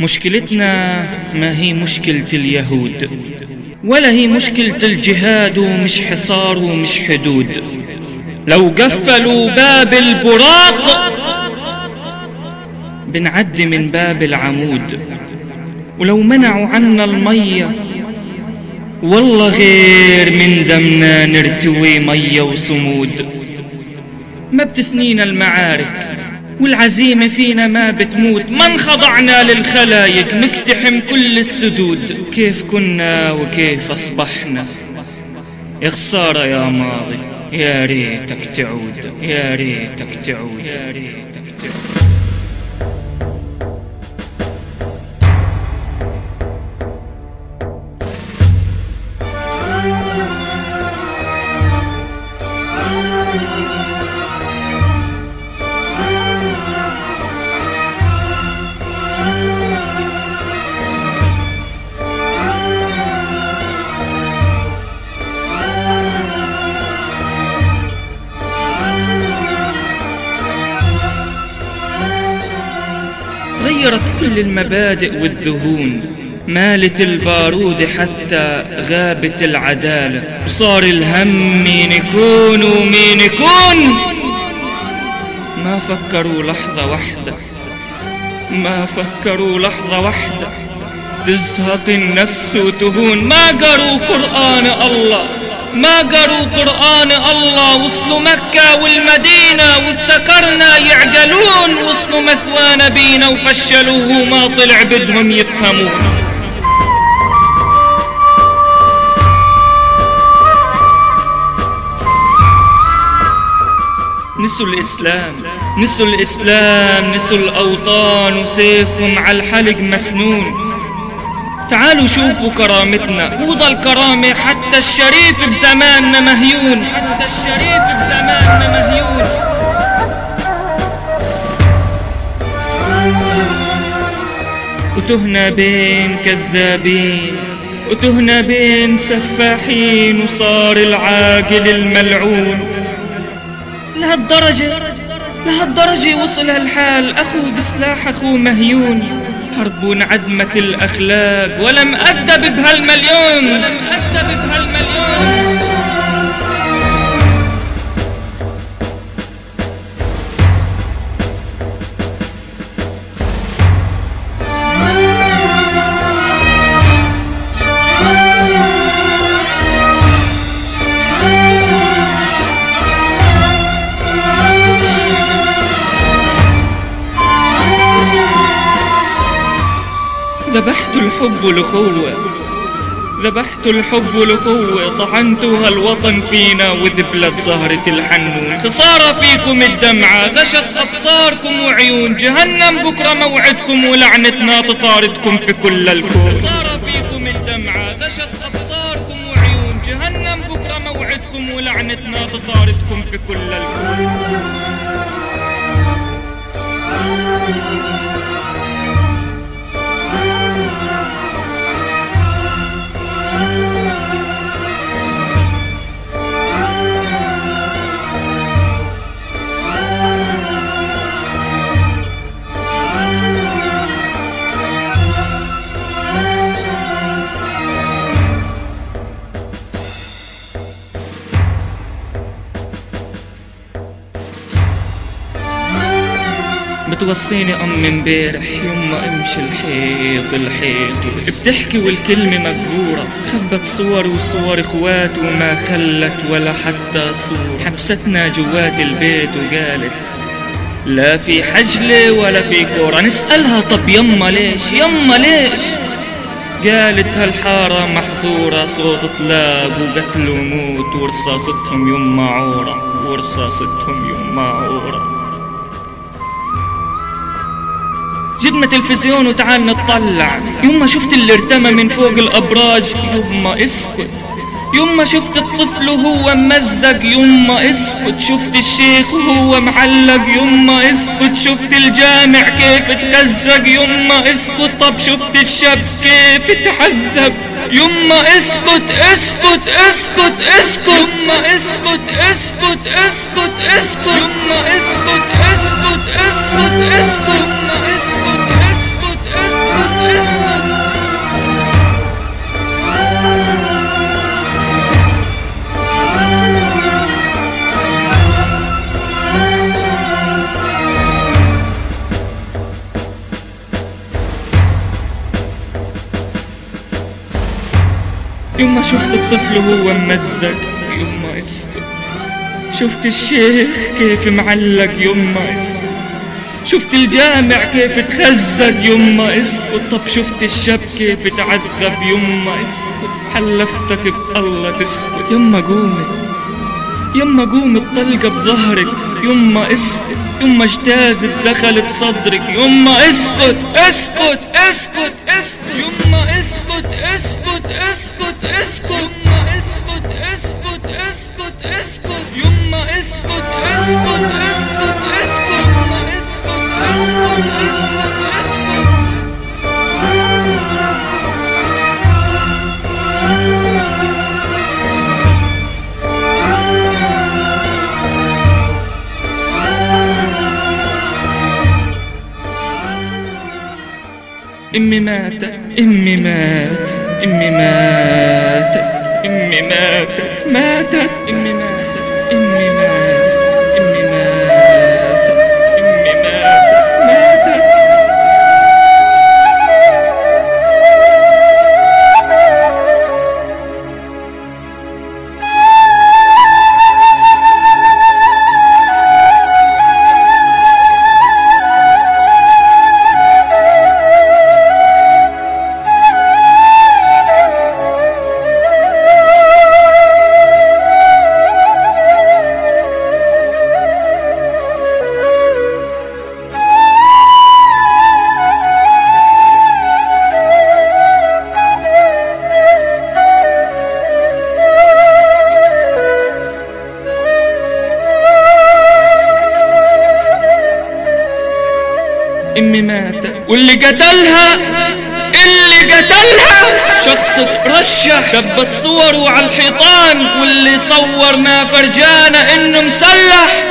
مشكلتنا ما هي مشكلة اليهود ولا هي مشكلة الجهاد ومش حصار ومش حدود. لو قفلوا باب البراق بنعدي من باب العمود. ولو منعوا عنا المية والله غير من دمنا نرتوي مية وصمود. ما بتثنينا المعارك والعزيمة فينا ما بتموت. ما انخضعنا للخلايق نقتحم كل السدود. كيف كنا وكيف أصبحنا؟ يا خسارة يا ماضي يا ريتك تعود يا ريتك تعود يا ريتك تعود. تغيرت كل المبادئ والذهون. مالت البارود حتى غابت العدالة. وصار الهم مين يكون ومين يكون. ما فكروا لحظة واحدة. ما فكروا لحظة واحدة. تزهق النفس وتهون. ما قروا قرآن الله. ما قروا قرآن الله وصلوا مكة والمدينة وافتكرنا يعقلون وصلوا مثوى نبينا وفشلوه وما طلع بدهم يفهمون. نسوا الإسلام نسوا الإسلام نسوا الأوطان وسيفهم على الحلق مسنون. تعالوا شوفوا كرامتنا. وضل كرامة حتى الشريف بزماننا مهيون. حتى الشريف بزماننا مهيون. وتهنا بين كذابين وتهنا بين سفاحين وصار العاقل الملعون. لهالدرجة لهالدرجة وصل هالحال أخو بسلاح أخو مهيون. حرب وانعدمت الأخلاق ولم أدب بهالمليون ولم أدب بهالمليون ذبحت الحب والأخوة ذبحت الحب والأخوة طعنتها الوطن فينا وذبلت زهرة الحنون خسارة فيكم الدمعة. غشت أبصاركم وعيون. جهنم بكرة موعدكم ولعنتنا تطاردكم في كل الكون. خسارة فيكم الدمعة. غشت أبصاركم وعيون. جهنم بكرة موعدكم ولعنتنا تطاردكم في كل الكون. بتوصيني أم امبارح يما أمشي الحيط الحيط بتحكي والكلمة مجرورة خبت صور وصور إخوات وما خلت ولا حتى صورة. حبستنا جوات البيت وقالت لا في حجلة ولا في كورة. نسألها طب يما ليش؟ يما ليش؟ قالت هالحارة محظورة صوت طلاب وقتل وموت ورصاصتهم يما عورة ورصاصتهم يما عورة. جبنا تلفزيون وتعال نطلع يوم شفت اللي ارتمى من فوق الأبراج يوم اسكت. يوم شفت الطفل وهو ممزق يما اسكت. شفت الشيخ وهو معلق يما اسكت. شفت الجامع كيف تكزق يما اسكت. طب شفت الشاب كيف تعذب يما اسكت اسكت اسكت اسكت. يما اسكت اسكت اسكت اسكت. يما اسكت اسكت اسكت اسكت. يما شفت الطفل وهو ممزق يما اسكت شفت الشيخ كيف معلق يما اسكت شفت الجامع كيف تخزق يما اسكت طب شفت الشاب كيف تعذب يما اسكت حلفتك بالله تسكت. يما قومي يما قومي الطلقة بظهرك. يما اسكت يما اجتازت دخلت صدرك يما اسكت اسكت اسكت يما اسكت اسكت اسكت اسكت. يما اسكت اسكت اسكت اسكت. يما اسكت اسكت. أمي ماتت أمي ماتت أمي ماتت أمي ماتت ماتت أمي ماتت أمي ماتت. امي ماتت. واللي قتلها اللي قتلها. شخص ترشح دبت صوره على الحيطان. واللي صور ما فرجانا إنه مسلح.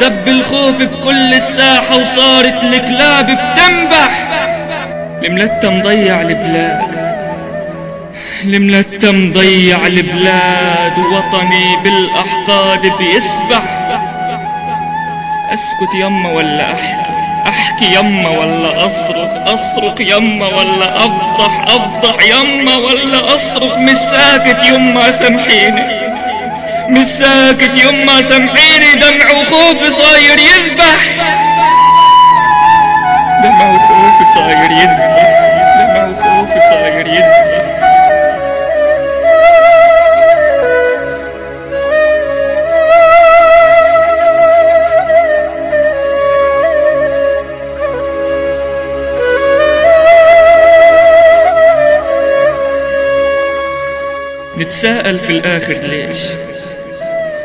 دب الخوف بكل الساحة وصارت الكلاب بتنبح. الملتة مضيع البلاد. الملتة مضيع البلاد. ووطني بالأحقاد بيسبح. أسكت يما ولا احكي احكي يما ولا أصرخ؟ أصرخ يما ولا أفضح؟ أفضح يما ولا أصرخ؟ مش ساكت يما سامحيني. مش ساكت يما سامحيني. دمع وخوفي صاير يذبح. دمع وخوفي صاير يذبح. دمع وخوفي صاير يذبح. نتساءل في الآخر ليش؟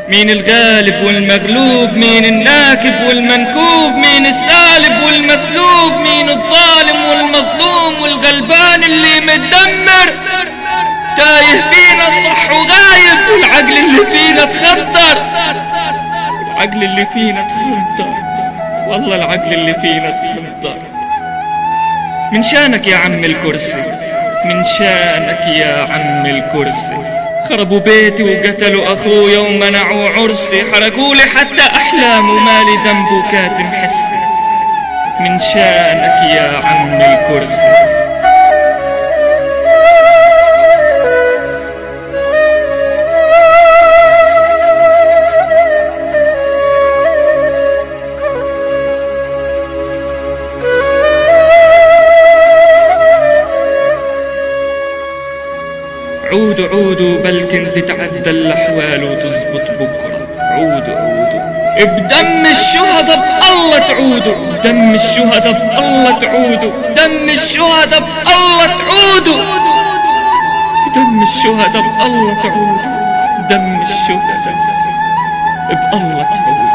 مين الغالب والمغلوب؟ مين الناكب والمنكوب؟ مين السالب والمسلوب؟ مين الظالم والمظلوم والغلبان اللي متدمر تايه فينا الصح وغايب والعقل اللي فينا تخدر العقل اللي فينا تخدر والله العقل اللي فينا تخدر من شانك يا عم الكرسي؟ من شانك يا عم الكرسي؟ خربوا بيتي وقتلوا اخويا ومنعوا عرسي حرقوا لي حتى أحلام ومالي ذنب وكاتم حسي من شانك يا عم الكرسي عودوا عودوا بلكن تتعدى الأحوال وتزبط بكرة. عودوا عودوا بدم الشهداء بالله تعودوا بدم الشهداء بالله تعودوا دم الشهداء بالله تعودوا دم الشهداء بالله تعودوا دم الشهداء بالله تعودوا